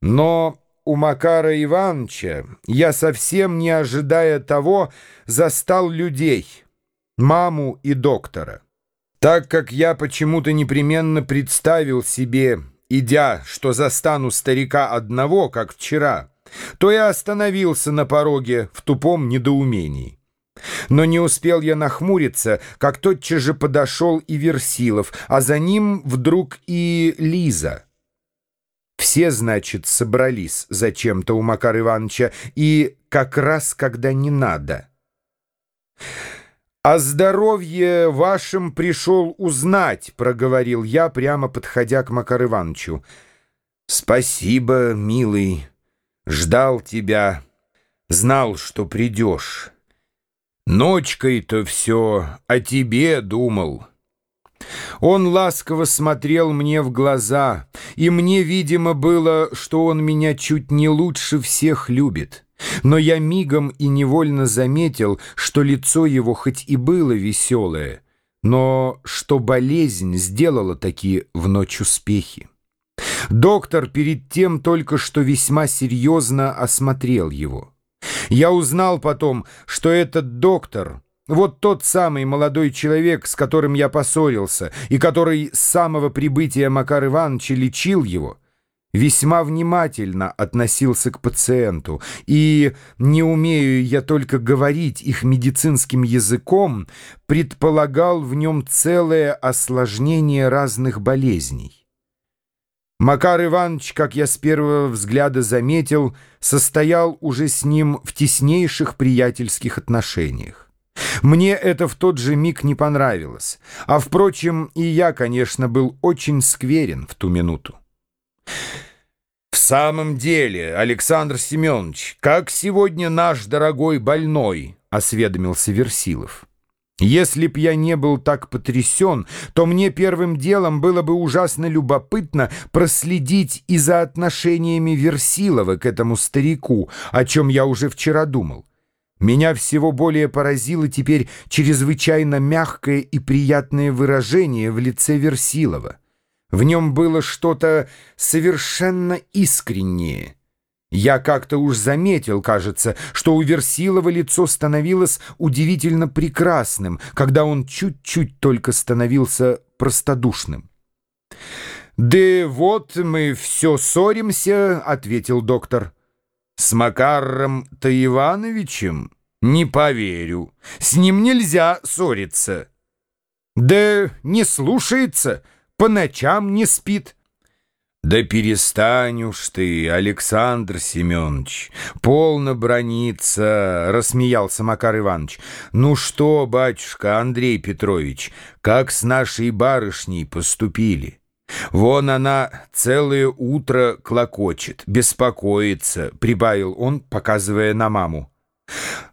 Но у Макара Ивановича я совсем не ожидая того застал людей, маму и доктора. Так как я почему-то непременно представил себе, идя, что застану старика одного, как вчера, то я остановился на пороге в тупом недоумении. Но не успел я нахмуриться, как тотчас же подошел и Версилов, а за ним вдруг и Лиза — все, значит, собрались зачем-то у Макара Ивановича, и как раз когда не надо. «О здоровье вашем пришел узнать», — проговорил я, прямо подходя к Макару Ивановичу. «Спасибо, милый. Ждал тебя. Знал, что придешь. Ночкой-то все о тебе думал». Он ласково смотрел мне в глаза, и мне, видимо, было, что он меня чуть не лучше всех любит. Но я мигом и невольно заметил, что лицо его хоть и было веселое, но что болезнь сделала такие в ночь успехи. Доктор перед тем только что весьма серьезно осмотрел его. Я узнал потом, что этот доктор — вот тот самый молодой человек, с которым я поссорился, и который с самого прибытия Макар Ивановича лечил его, весьма внимательно относился к пациенту, и, не умею я только говорить их медицинским языком, предполагал в нем целое осложнение разных болезней. Макар Иванович, как я с первого взгляда заметил, состоял уже с ним в теснейших приятельских отношениях. Мне это в тот же миг не понравилось. А, впрочем, и я, конечно, был очень скверен в ту минуту. «В самом деле, Александр Семенович, как сегодня наш дорогой больной?» — осведомился Версилов. Если б я не был так потрясен, то мне первым делом было бы ужасно любопытно проследить и за отношениями Версилова к этому старику, о чем я уже вчера думал. Меня всего более поразило теперь чрезвычайно мягкое и приятное выражение в лице Версилова. В нем было что-то совершенно искреннее. Я как-то уж заметил, кажется, что у Версилова лицо становилось удивительно прекрасным, когда он чуть-чуть только становился простодушным. «Да вот мы все ссоримся», — ответил доктор. С Макаром-то Ивановичем? Не поверю. С ним нельзя ссориться. Да не слушается, по ночам не спит. Да перестань уж ты, Александр Семенович, полно брониться, рассмеялся Макар Иванович. Ну что, батюшка Андрей Петрович, как с нашей барышней поступили? «Вон она целое утро клокочет, беспокоится», — прибавил он, показывая на маму.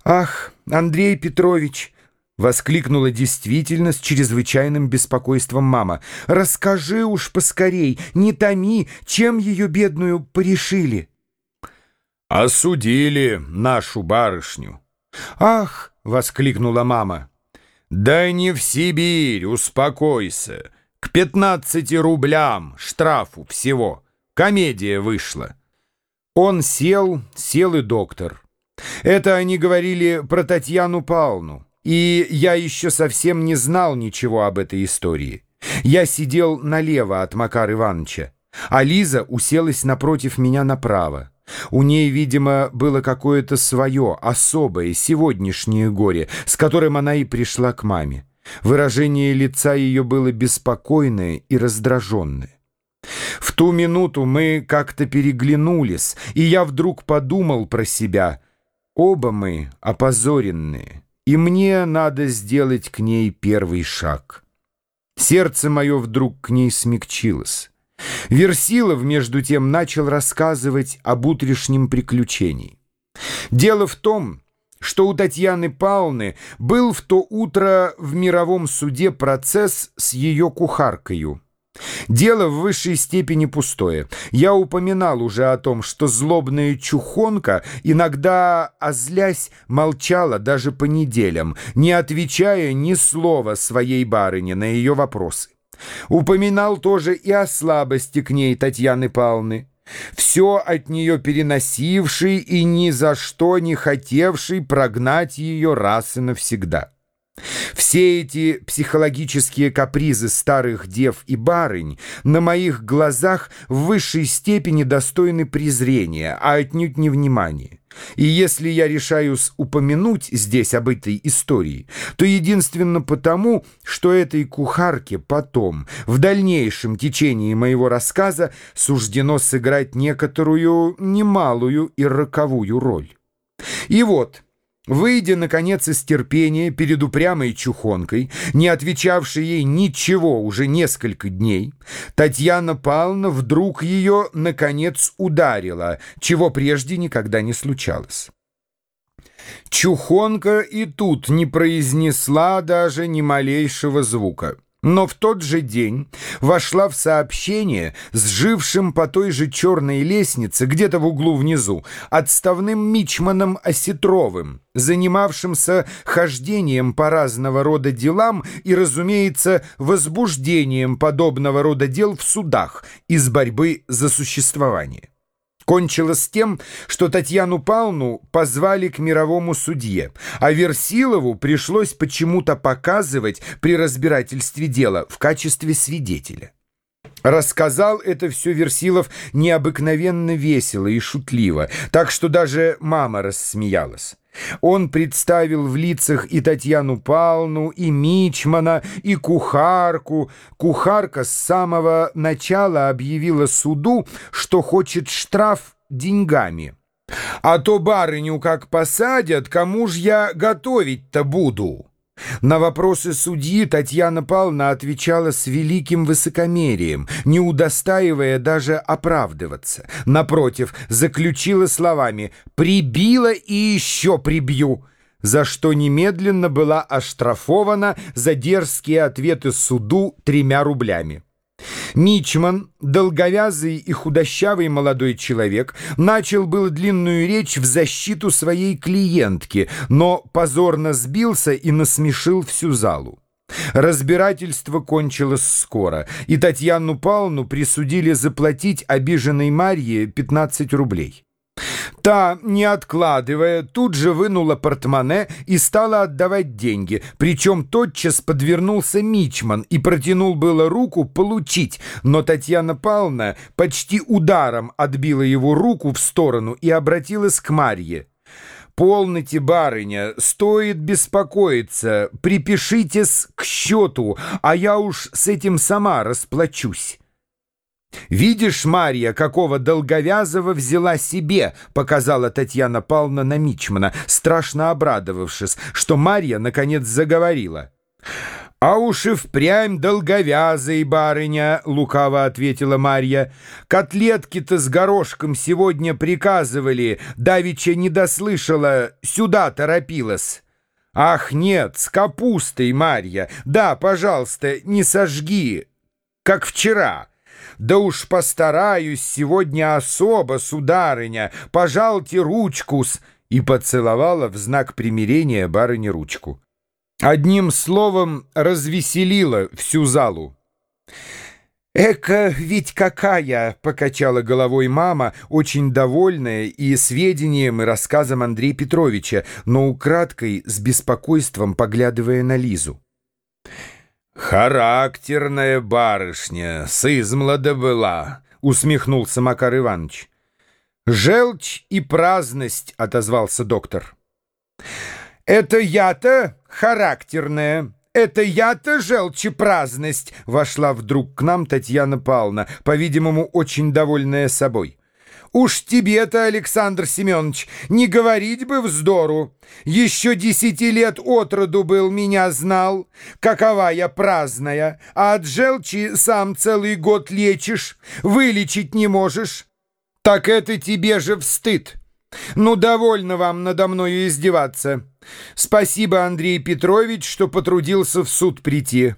«Ах, Андрей Петрович!» — воскликнула действительно с чрезвычайным беспокойством мама. «Расскажи уж поскорей, не томи, чем ее бедную порешили». «Осудили нашу барышню». «Ах!» — воскликнула мама. «Да не в Сибирь, успокойся». К 15 рублям штрафу всего. Комедия вышла. Он сел, сел и доктор. Это они говорили про Татьяну Павловну. И я еще совсем не знал ничего об этой истории. Я сидел налево от Макара Ивановича, а Лиза уселась напротив меня направо. У ней, видимо, было какое-то свое, особое, сегодняшнее горе, с которым она и пришла к маме. Выражение лица ее было беспокойное и раздраженное. В ту минуту мы как-то переглянулись, и я вдруг подумал про себя. Оба мы опозоренные, и мне надо сделать к ней первый шаг. Сердце мое вдруг к ней смягчилось. Версилов, между тем, начал рассказывать об утрешнем приключении. Дело в том, что у Татьяны Павловны был в то утро в мировом суде процесс с ее кухаркою. Дело в высшей степени пустое. Я упоминал уже о том, что злобная чухонка иногда, озлясь, молчала даже по неделям, не отвечая ни слова своей барыне на ее вопросы. Упоминал тоже и о слабости к ней Татьяны Павловны. Все от нее переносивший и ни за что не хотевший прогнать ее раз и навсегда. Все эти психологические капризы старых дев и барынь на моих глазах в высшей степени достойны презрения, а отнюдь не внимания. И если я решаюсь упомянуть здесь об этой истории, то единственно потому, что этой кухарке потом, в дальнейшем течении моего рассказа, суждено сыграть некоторую немалую и роковую роль. И вот... Выйдя, наконец, из терпения перед упрямой чухонкой, не отвечавшей ей ничего уже несколько дней, Татьяна Павловна вдруг ее, наконец, ударила, чего прежде никогда не случалось. Чухонка и тут не произнесла даже ни малейшего звука но в тот же день вошла в сообщение с жившим по той же черной лестнице, где-то в углу внизу, отставным мичманом Осетровым, занимавшимся хождением по разного рода делам и, разумеется, возбуждением подобного рода дел в судах из борьбы за существование. Кончилось тем, что Татьяну Павловну позвали к мировому судье, а Версилову пришлось почему-то показывать при разбирательстве дела в качестве свидетеля. Рассказал это все Версилов необыкновенно весело и шутливо, так что даже мама рассмеялась. Он представил в лицах и Татьяну Павловну, и Мичмана, и кухарку. Кухарка с самого начала объявила суду, что хочет штраф деньгами. «А то барыню как посадят, кому ж я готовить-то буду?» На вопросы судьи Татьяна Павловна отвечала с великим высокомерием, не удостаивая даже оправдываться. Напротив, заключила словами «прибила и еще прибью», за что немедленно была оштрафована за дерзкие ответы суду тремя рублями. Мичман, долговязый и худощавый молодой человек, начал было длинную речь в защиту своей клиентки, но позорно сбился и насмешил всю залу. Разбирательство кончилось скоро, и Татьяну Павловну присудили заплатить обиженной Марье 15 рублей. Та, не откладывая, тут же вынула портмоне и стала отдавать деньги, причем тотчас подвернулся Мичман и протянул было руку получить, но Татьяна Павловна почти ударом отбила его руку в сторону и обратилась к Марье. «Полноте, барыня, стоит беспокоиться, припишитесь к счету, а я уж с этим сама расплачусь». «Видишь, Марья, какого долговязого взяла себе», — показала Татьяна Павловна на Мичмана, страшно обрадовавшись, что Марья, наконец, заговорила. «А уж и впрямь долговязый, барыня», — лукаво ответила Марья. «Котлетки-то с горошком сегодня приказывали, давеча не дослышала, сюда торопилась». «Ах, нет, с капустой, Марья. Да, пожалуйста, не сожги, как вчера». Да уж постараюсь сегодня особо, сударыня, пожалуйте ручку-с, и поцеловала в знак примирения барыне ручку. Одним словом, развеселила всю залу. «Эка ведь какая!» — покачала головой мама, очень довольная и сведением, и рассказом Андрея Петровича, но украдкой с беспокойством поглядывая на Лизу. «Характерная барышня, с измлада была», — усмехнулся Макар Иванович. «Желчь и праздность», — отозвался доктор. «Это я-то характерная, это я-то желчь и праздность», — вошла вдруг к нам Татьяна Павловна, по-видимому, очень довольная собой. Уж тебе-то, Александр Семенович, не говорить бы вздору. Еще десяти лет от роду был, меня знал. Какова я праздная, а от желчи сам целый год лечишь, вылечить не можешь. Так это тебе же встыд. Ну, довольно вам надо мною издеваться. Спасибо, Андрей Петрович, что потрудился в суд прийти.